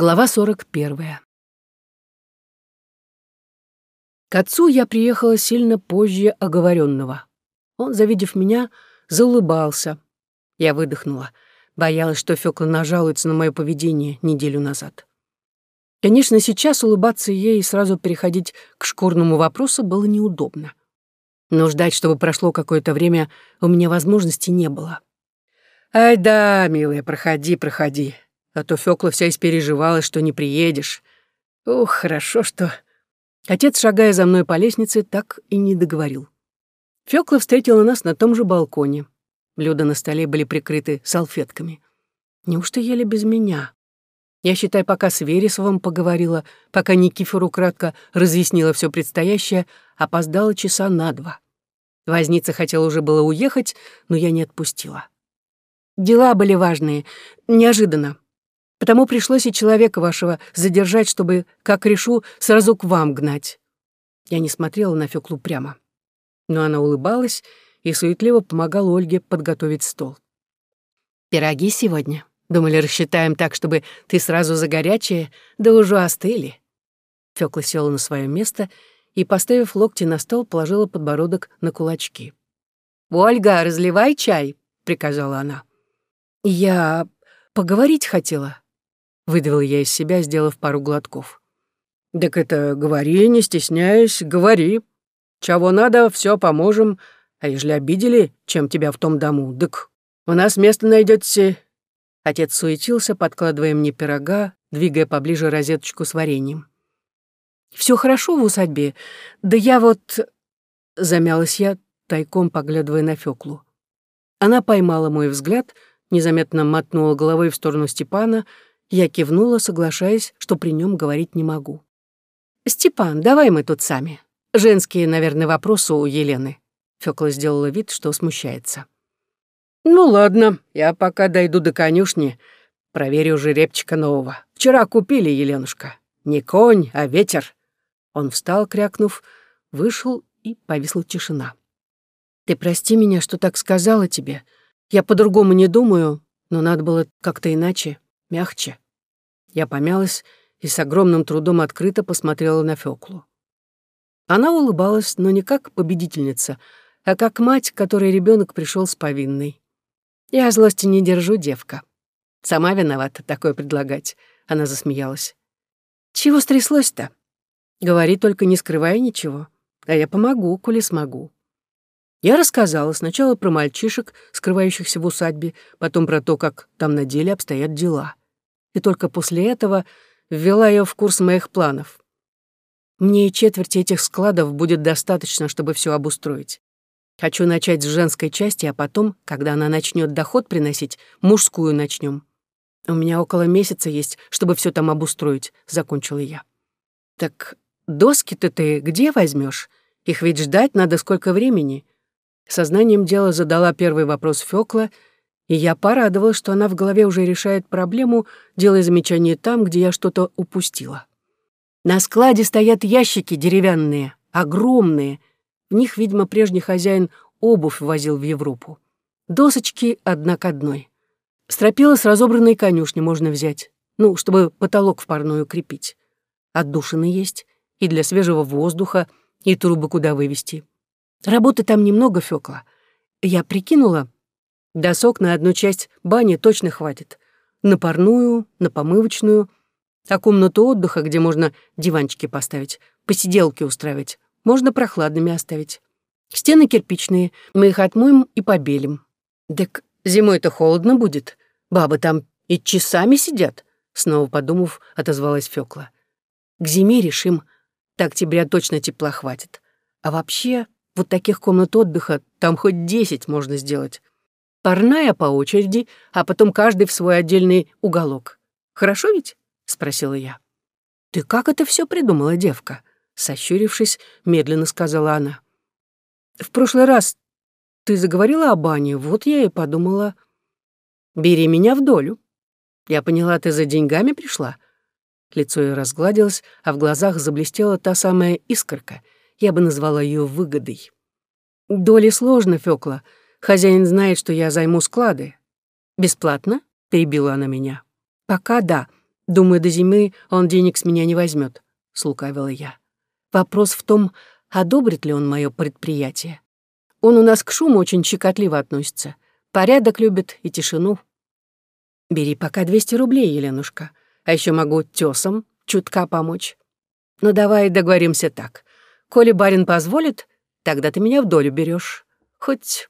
Глава 41. К отцу я приехала сильно позже оговоренного. Он, завидев меня, заулыбался. Я выдохнула. Боялась, что Фёкла нажалуется на мое поведение неделю назад. Конечно, сейчас улыбаться ей и сразу переходить к шкурному вопросу было неудобно. Но ждать, чтобы прошло какое-то время, у меня возможности не было. «Ай да, милая, проходи, проходи», а то Фёкла вся испереживалась, что не приедешь. Ух, хорошо, что... Отец, шагая за мной по лестнице, так и не договорил. Фёкла встретила нас на том же балконе. Блюда на столе были прикрыты салфетками. Неужто ели без меня? Я, считай, пока с Вересовым поговорила, пока Никифору кратко разъяснила все предстоящее, опоздала часа на два. Возница хотела уже было уехать, но я не отпустила. Дела были важные, неожиданно. Потому пришлось и человека вашего задержать, чтобы, как решу, сразу к вам гнать». Я не смотрела на Фёклу прямо. Но она улыбалась и суетливо помогала Ольге подготовить стол. «Пироги сегодня. Думали, рассчитаем так, чтобы ты сразу за горячее, да уже остыли». Фёкла села на свое место и, поставив локти на стол, положила подбородок на кулачки. «Ольга, разливай чай», — приказала она. «Я поговорить хотела», выдавил я из себя, сделав пару глотков. «Так это говори, не стесняясь, говори. Чего надо, все поможем. А ежели обидели, чем тебя в том дому, дык у нас место найдете. Отец суетился, подкладывая мне пирога, двигая поближе розеточку с вареньем. Все хорошо в усадьбе, да я вот...» Замялась я, тайком поглядывая на Фёклу. Она поймала мой взгляд, незаметно мотнула головой в сторону Степана — я кивнула, соглашаясь, что при нем говорить не могу. «Степан, давай мы тут сами. Женские, наверное, вопросы у Елены». Фёкла сделала вид, что смущается. «Ну ладно, я пока дойду до конюшни, проверю жеребчика нового. Вчера купили, Еленушка. Не конь, а ветер». Он встал, крякнув, вышел, и повисла тишина. «Ты прости меня, что так сказала тебе. Я по-другому не думаю, но надо было как-то иначе мягче. Я помялась и с огромным трудом открыто посмотрела на Фёклу. Она улыбалась, но не как победительница, а как мать, которой ребенок пришел с повинной. «Я злости не держу, девка. Сама виновата такое предлагать», — она засмеялась. «Чего стряслось-то? Говори, только не скрывай ничего, а я помогу, коли смогу». Я рассказала сначала про мальчишек, скрывающихся в усадьбе, потом про то, как там на деле обстоят дела и только после этого ввела ее в курс моих планов. Мне и четверти этих складов будет достаточно, чтобы все обустроить. Хочу начать с женской части, а потом, когда она начнет доход приносить, мужскую начнем. У меня около месяца есть, чтобы все там обустроить, закончила я. Так доски-то ты где возьмешь? Их ведь ждать надо сколько времени? Сознанием дела задала первый вопрос Фёкла — и я порадовалась, что она в голове уже решает проблему, делая замечание там, где я что-то упустила. На складе стоят ящики деревянные, огромные. В них, видимо, прежний хозяин обувь возил в Европу. Досочки одна к одной. Стропила с разобранной конюшни можно взять, ну, чтобы потолок в парную крепить. Отдушины есть, и для свежего воздуха, и трубы куда вывести. Работы там немного, Фёкла. Я прикинула, Досок на одну часть бани точно хватит. На парную, на помывочную. А комнату отдыха, где можно диванчики поставить, посиделки устраивать, можно прохладными оставить. Стены кирпичные, мы их отмоем и побелим. Так зимой-то холодно будет. Бабы там и часами сидят, снова подумав, отозвалась Фёкла. К зиме решим, так октября точно тепла хватит. А вообще, вот таких комнат отдыха там хоть десять можно сделать. Парная по очереди, а потом каждый в свой отдельный уголок. Хорошо ведь? спросила я. Ты как это все придумала, девка? Сощурившись, медленно сказала она. В прошлый раз ты заговорила о бане, вот я и подумала. Бери меня в долю. Я поняла, ты за деньгами пришла. Лицо ее разгладилось, а в глазах заблестела та самая искорка. Я бы назвала ее выгодой. Доли сложно, Фёкла. Хозяин знает, что я займу склады. Бесплатно? Перебила она меня. Пока да. Думаю, до зимы он денег с меня не возьмет, слукавила я. Вопрос в том, одобрит ли он мое предприятие. Он у нас к шуму очень щекотливо относится. Порядок любит и тишину. Бери пока 200 рублей, Еленушка. А еще могу тесом чутка помочь. Ну давай договоримся так. Коли барин позволит, тогда ты меня в долю берешь. Хоть...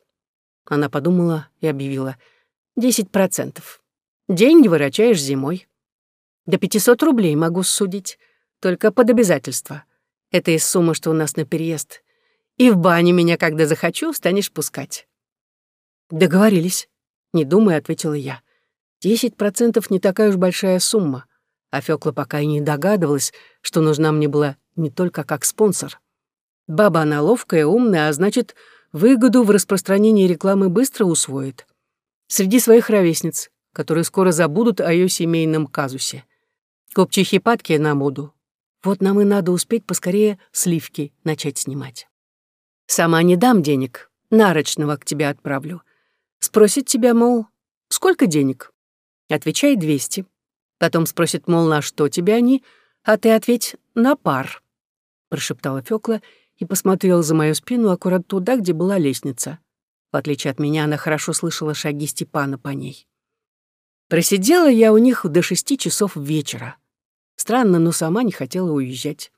Она подумала и объявила. Десять процентов. Деньги выручаешь зимой. До 500 рублей могу судить. Только под обязательство. Это из суммы, что у нас на переезд. И в баню меня, когда захочу, станешь пускать. Договорились. Не думая, ответила я. Десять процентов не такая уж большая сумма. А Фёкла пока и не догадывалась, что нужна мне была не только как спонсор. Баба она ловкая, умная, а значит, выгоду в распространении рекламы быстро усвоит. Среди своих ровесниц, которые скоро забудут о ее семейном казусе. Копчихи падки на моду. Вот нам и надо успеть поскорее сливки начать снимать. Сама не дам денег, нарочного к тебе отправлю. Спросит тебя, мол, сколько денег? Отвечай двести. Потом спросит, мол, на что тебе они, а ты ответь «на пар», — прошептала Фёкла и посмотрела за мою спину аккурат туда, где была лестница. В отличие от меня, она хорошо слышала шаги Степана по ней. Просидела я у них до шести часов вечера. Странно, но сама не хотела уезжать.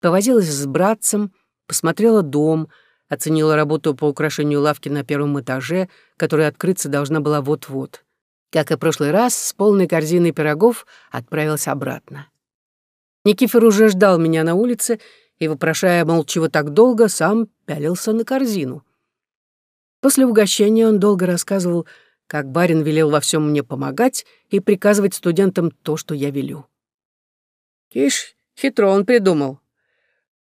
Повозилась с братцем, посмотрела дом, оценила работу по украшению лавки на первом этаже, которая открыться должна была вот-вот. Как и прошлый раз, с полной корзиной пирогов отправился обратно. Никифор уже ждал меня на улице и, вопрошая, мол, чего так долго, сам пялился на корзину. После угощения он долго рассказывал, как барин велел во всем мне помогать и приказывать студентам то, что я велю. Киш, хитро он придумал.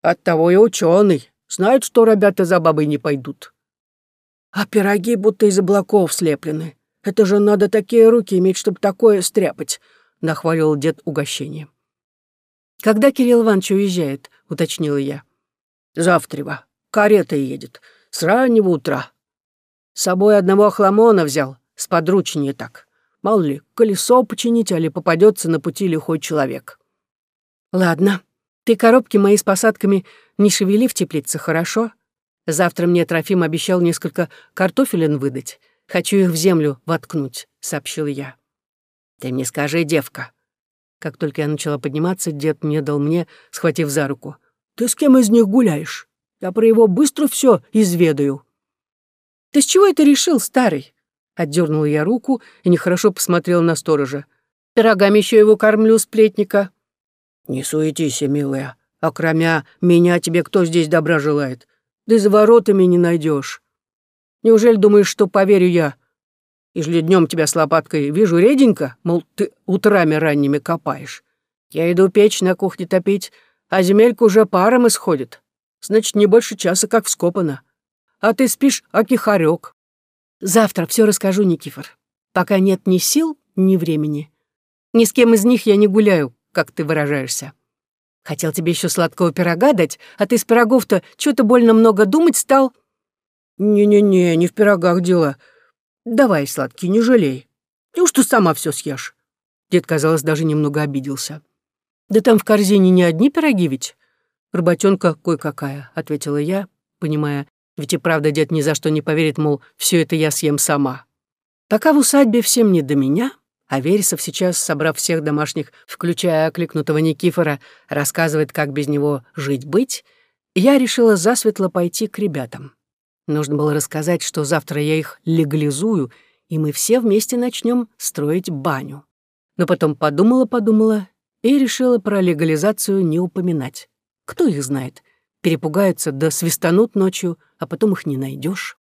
Оттого и ученый. Знает, что ребята за бабой не пойдут. А пироги будто из облаков слеплены. Это же надо такие руки иметь, чтобы такое стряпать, нахвалил дед угощение. Когда Кирилл Иванович уезжает, уточнила я. Завтра. Карета едет. С раннего утра. С собой одного охламона взял, с подручнее так. Мало ли, колесо починить, али попадется на пути лихой человек. Ладно, ты коробки мои с посадками не шевели в теплице, хорошо? Завтра мне Трофим обещал несколько картофелин выдать. Хочу их в землю воткнуть», — сообщил я. «Ты мне скажи, девка». Как только я начала подниматься, дед мне дал мне, схватив за руку. «Ты с кем из них гуляешь? Я про его быстро все изведаю». «Ты с чего это решил, старый?» Отдернула я руку и нехорошо посмотрела на сторожа. «Пирогами еще его кормлю, сплетника». «Не суетись, милая. А кроме меня тебе кто здесь добра желает? Да за воротами не найдешь. Неужели думаешь, что поверю я? Ежели днем тебя с лопаткой вижу реденько, мол, ты утрами ранними копаешь. Я иду печь на кухне топить, а земелька уже паром исходит. Значит, не больше часа как вскопано. А ты спишь, окихарёк. Завтра все расскажу, Никифор. Пока нет ни сил, ни времени. Ни с кем из них я не гуляю, как ты выражаешься. Хотел тебе еще сладкого пирога дать, а ты с пирогов-то что-то больно много думать стал. «Не-не-не, не в пирогах дело. Давай, сладкий, не жалей. Неужто сама все съешь?» Дед, казалось, даже немного обиделся. «Да там в корзине не одни пироги ведь?» «Работенка кое-какая», — ответила я, понимая, ведь и правда дед ни за что не поверит, мол, все это я съем сама. Пока в усадьбе всем не до меня, а Вересов сейчас, собрав всех домашних, включая окликнутого Никифора, рассказывает, как без него жить-быть, я решила засветло пойти к ребятам. Нужно было рассказать, что завтра я их легализую, и мы все вместе начнем строить баню. Но потом подумала-подумала и решила про легализацию не упоминать. Кто их знает? Перепугаются да свистанут ночью, а потом их не найдешь.